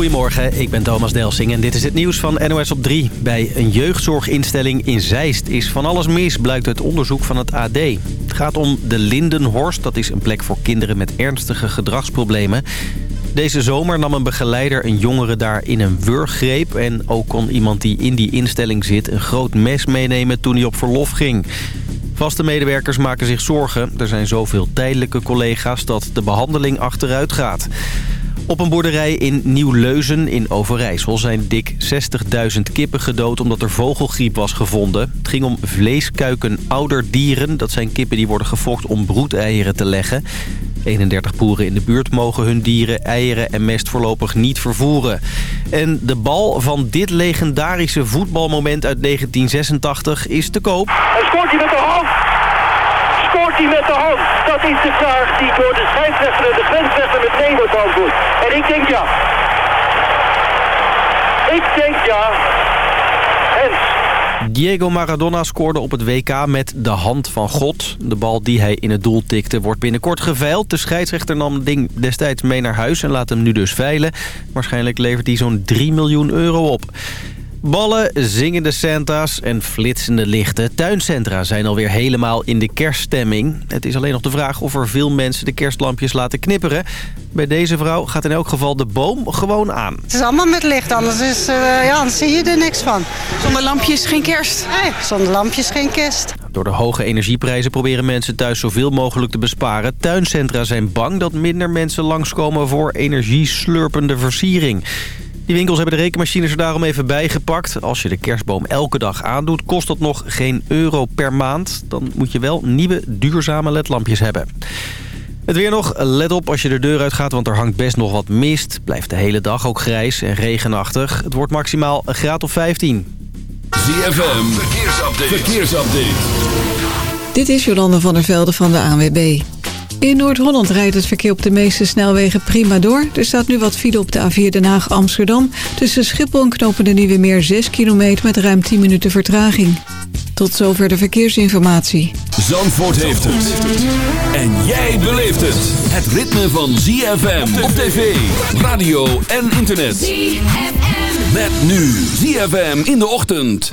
Goedemorgen, ik ben Thomas Delsing en dit is het nieuws van NOS op 3. Bij een jeugdzorginstelling in Zeist is van alles mis, blijkt uit onderzoek van het AD. Het gaat om de Lindenhorst, dat is een plek voor kinderen met ernstige gedragsproblemen. Deze zomer nam een begeleider een jongere daar in een wurggreep... en ook kon iemand die in die instelling zit een groot mes meenemen toen hij op verlof ging. Vaste medewerkers maken zich zorgen. Er zijn zoveel tijdelijke collega's dat de behandeling achteruit gaat. Op een boerderij in Nieuw-Leuzen in Overijssel zijn dik 60.000 kippen gedood omdat er vogelgriep was gevonden. Het ging om vleeskuiken ouderdieren. Dat zijn kippen die worden gefokt om broedeieren te leggen. 31 boeren in de buurt mogen hun dieren, eieren en mest voorlopig niet vervoeren. En de bal van dit legendarische voetbalmoment uit 1986 is te koop. En scoort hij met de hand? Hij met de hand? Dat is de vraag die door de scheidsrechter en de grensrechter met nee wordt beantwoord. En ik denk ja. Ik denk ja. Hens. Diego Maradona scoorde op het WK met de hand van God. De bal die hij in het doel tikte wordt binnenkort geveild. De scheidsrechter nam het ding destijds mee naar huis en laat hem nu dus veilen. Waarschijnlijk levert hij zo'n 3 miljoen euro op. Ballen, zingende Santa's en flitsende lichten. Tuincentra zijn alweer helemaal in de kerststemming. Het is alleen nog de vraag of er veel mensen de kerstlampjes laten knipperen. Bij deze vrouw gaat in elk geval de boom gewoon aan. Het is allemaal met licht, anders, is, eh, ja, anders zie je er niks van. Zonder lampjes geen kerst. Nee, zonder lampjes geen kerst. Door de hoge energieprijzen proberen mensen thuis zoveel mogelijk te besparen. Tuincentra zijn bang dat minder mensen langskomen voor energieslurpende versiering. Die winkels hebben de rekenmachines er daarom even bijgepakt. Als je de kerstboom elke dag aandoet, kost dat nog geen euro per maand. Dan moet je wel nieuwe duurzame ledlampjes hebben. Het weer nog. Let op als je de deur uitgaat, want er hangt best nog wat mist. Blijft de hele dag ook grijs en regenachtig. Het wordt maximaal een graad of 15. ZFM, verkeersupdate. verkeersupdate. Dit is Jolande van der Velde van de ANWB. In Noord-Holland rijdt het verkeer op de meeste snelwegen prima door. Er staat nu wat file op de A4 Den Haag-Amsterdam. Tussen Schiphol en Knopen de Nieuwe Meer 6 kilometer met ruim 10 minuten vertraging. Tot zover de verkeersinformatie. Zandvoort heeft het. En jij beleeft het. Het ritme van ZFM op tv, radio en internet. ZFM. Met nu ZFM in de ochtend.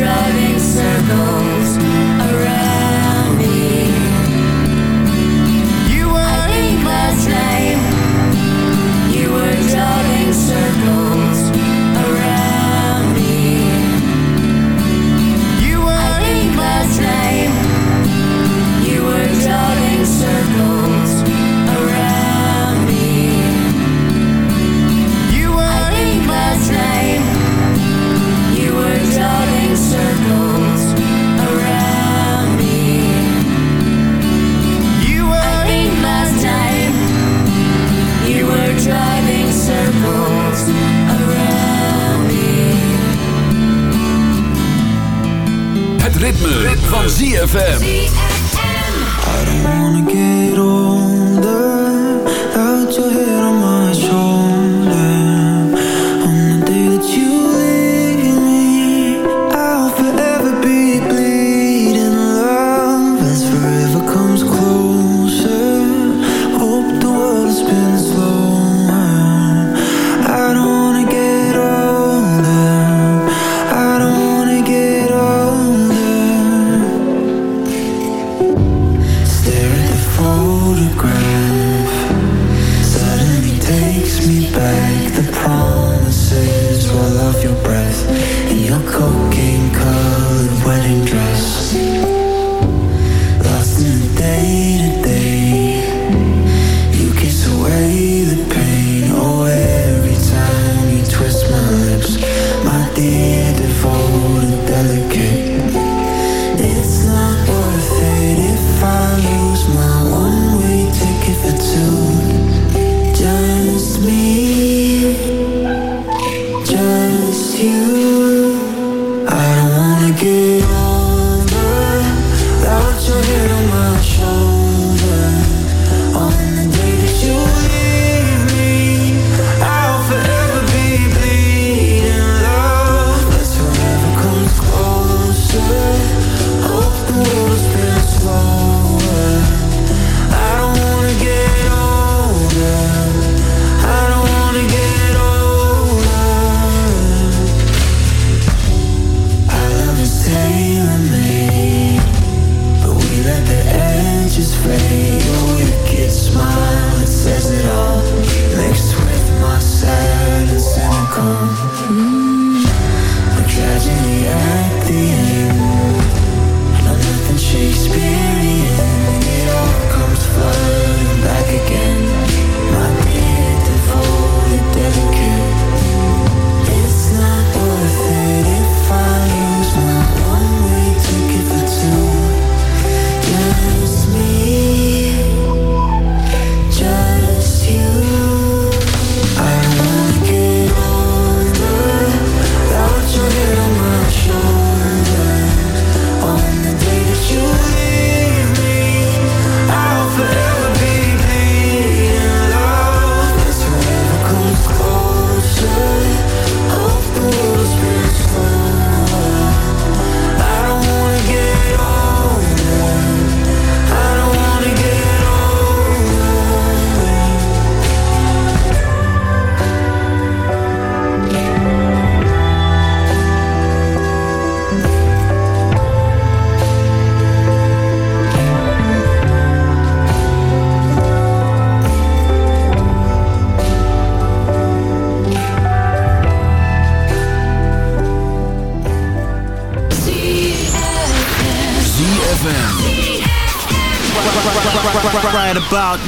driving circles. ritme, van ZFM.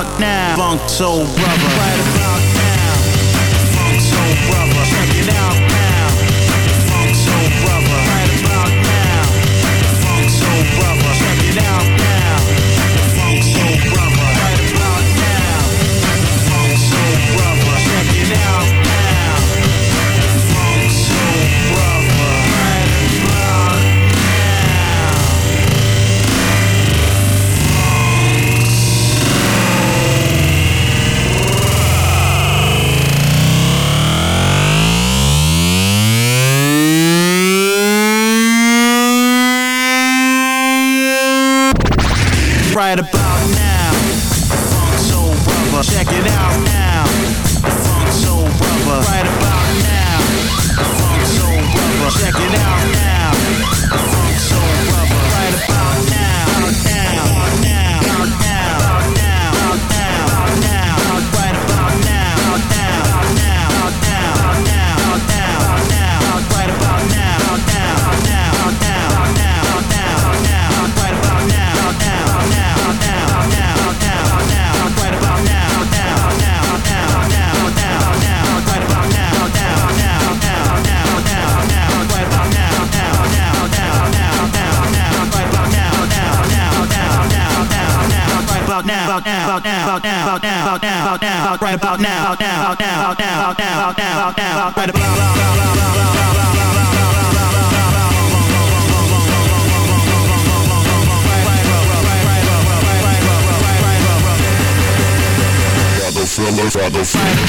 out now. Funk Soul Brother. down, down, down, down, down, Father, Father, Father, Father.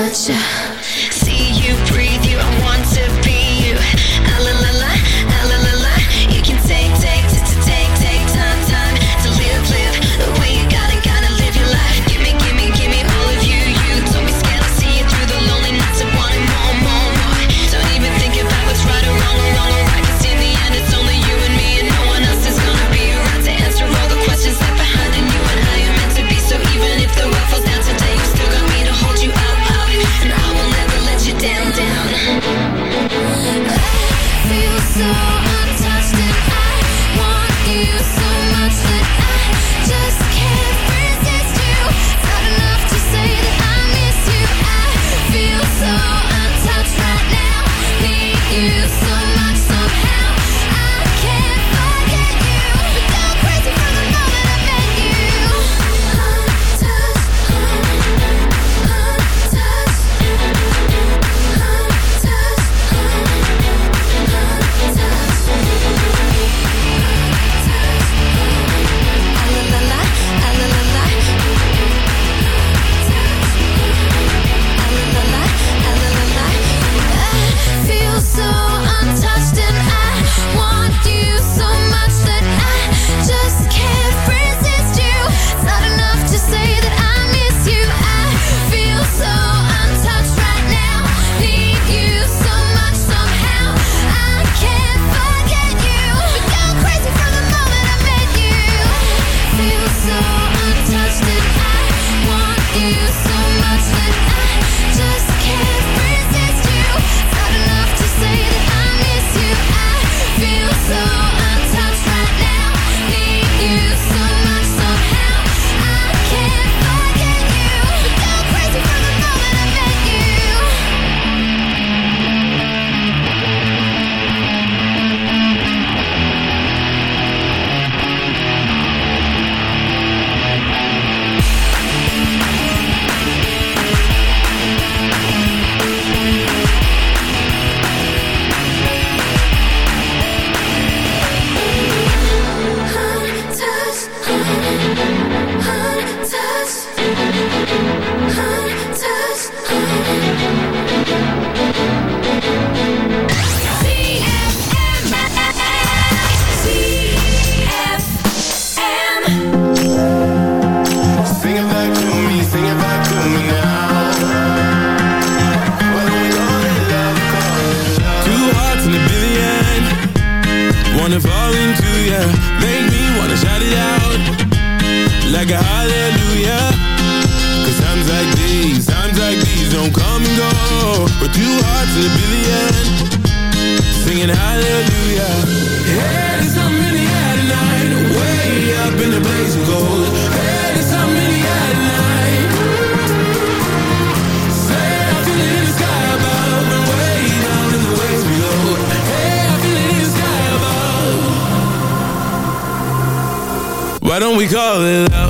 Much. Don't we call it love?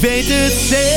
Weet het zeker,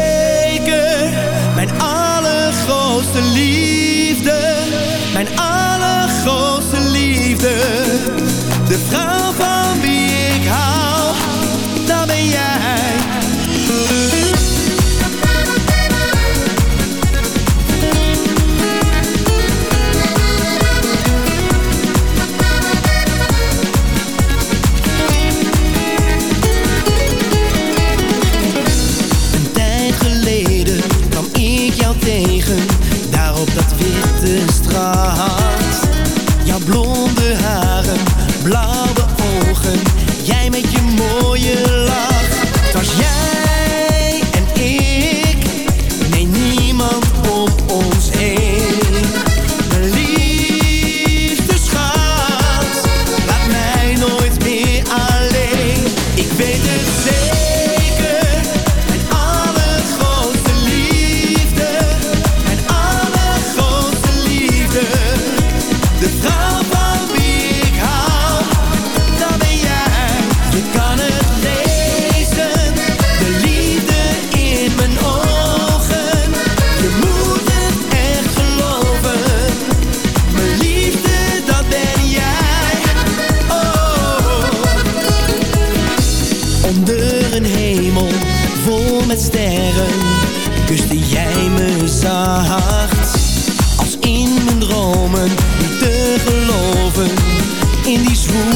in die zwoel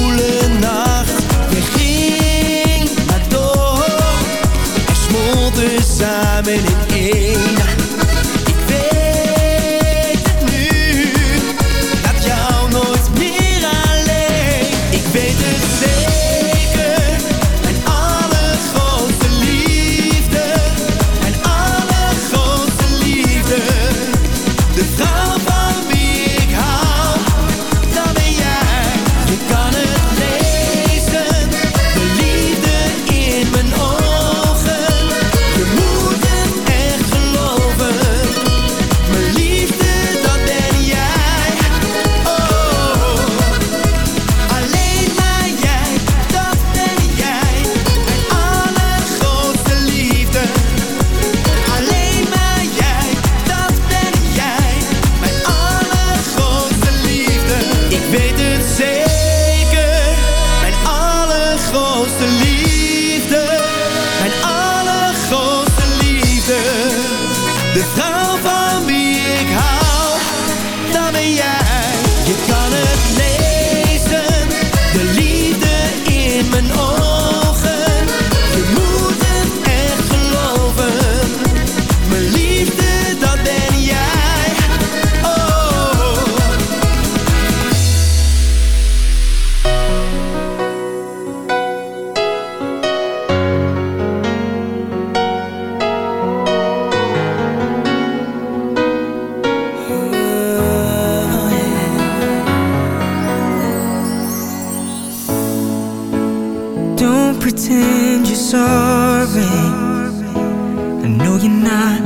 You're not.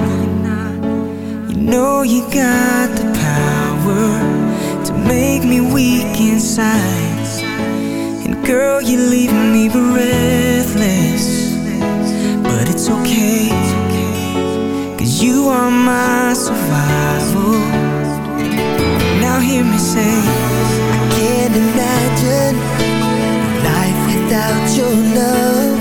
You know you got the power to make me weak inside. And girl, you leave me breathless. But it's okay, cause you are my survival. Now, hear me say, I can't imagine life without your love.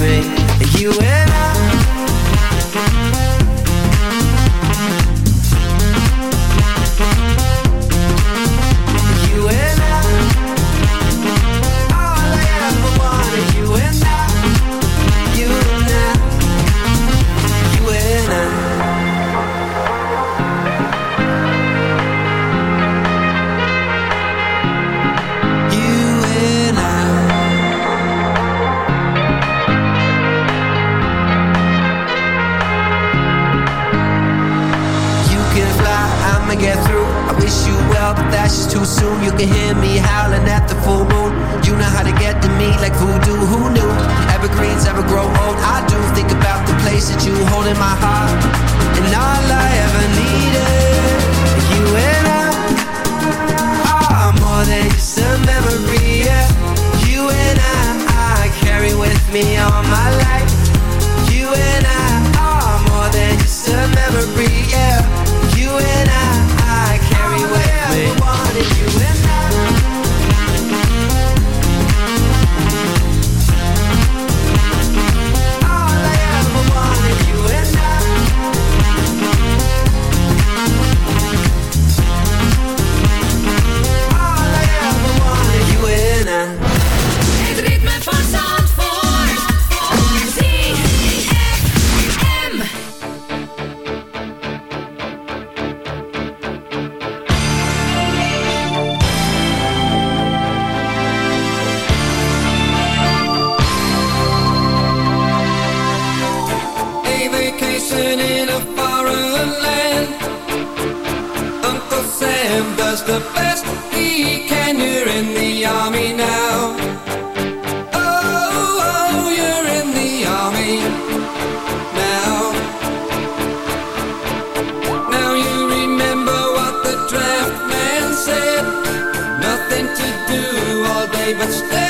me. You and to do all day but stay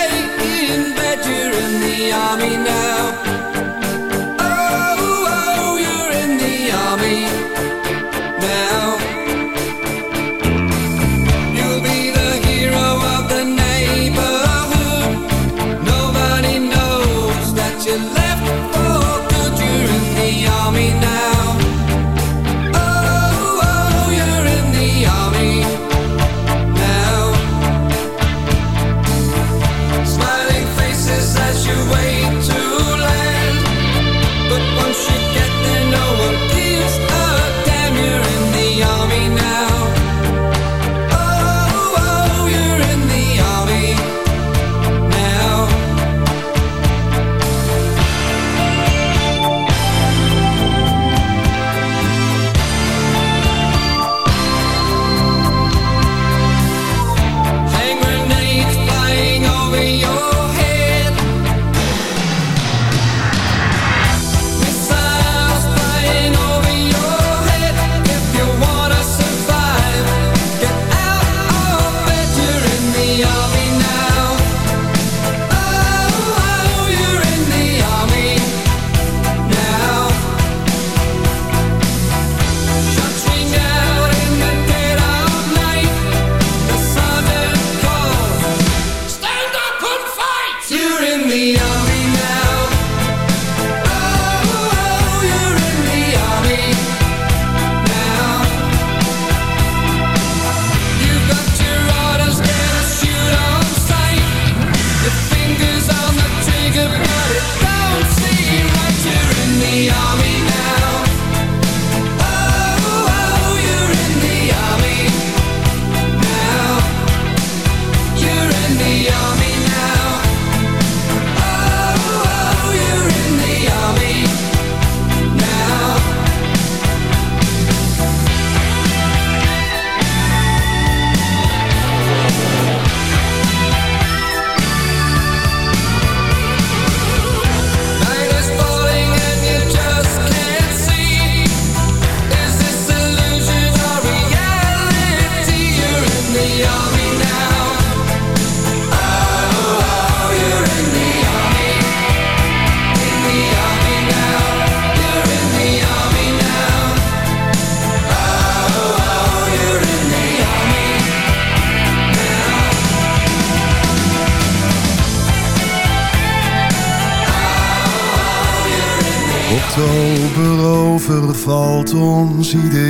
iedereen.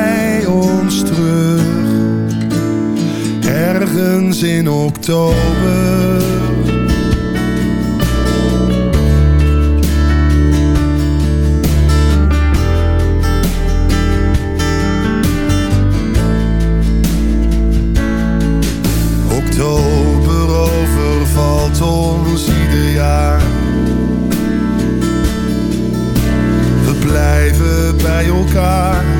Bij ons terug. Ergens in oktober. Oktober overvalt ons ieder jaar. We blijven bij elkaar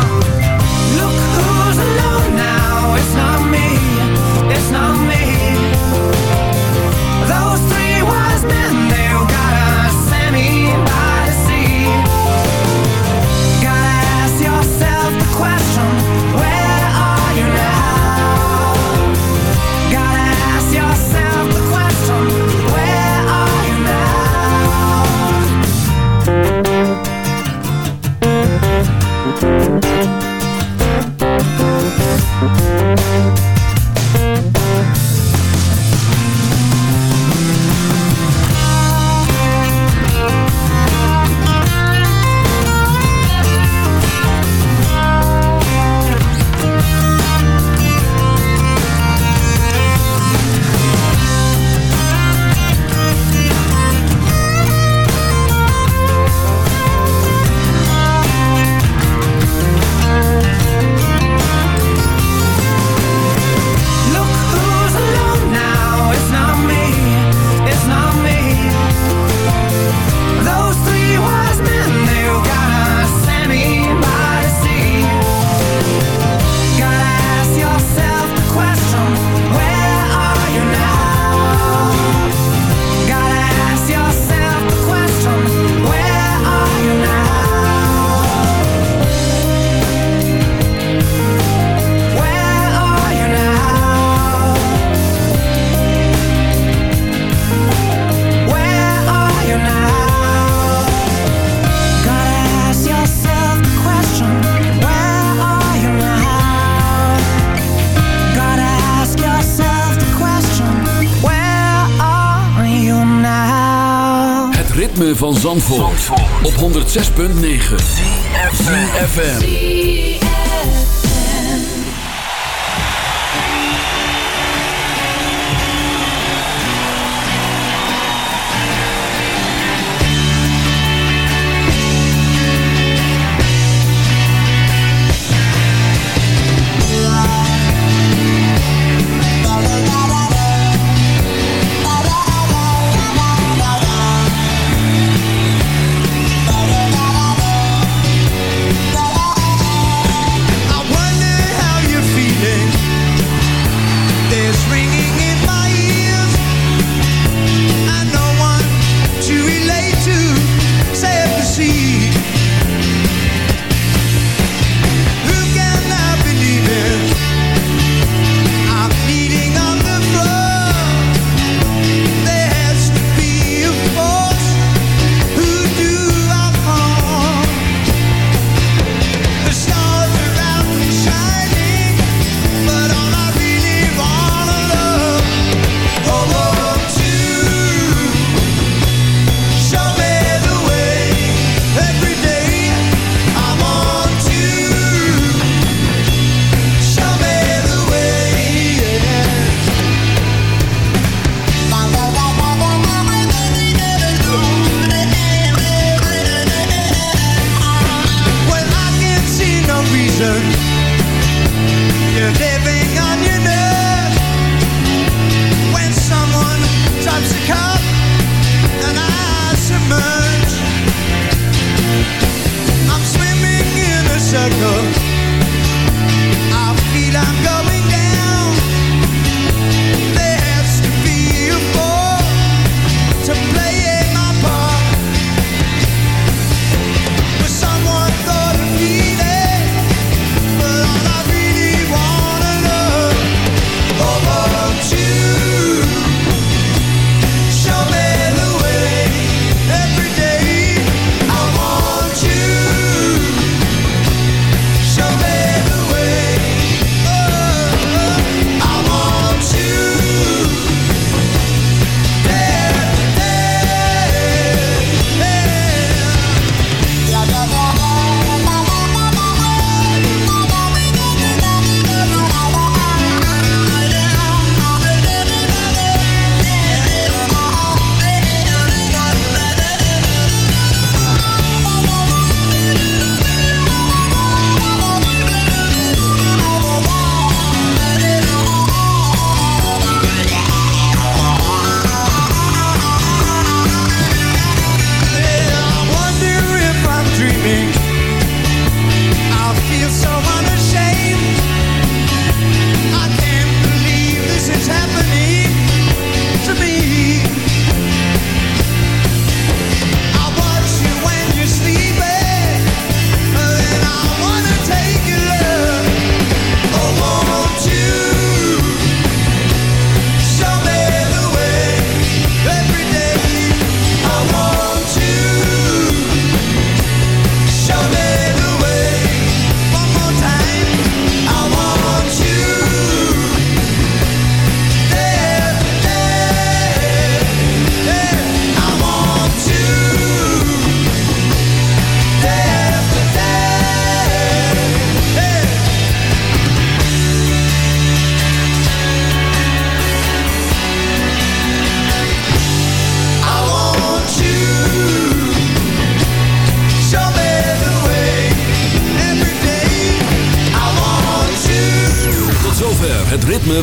6.9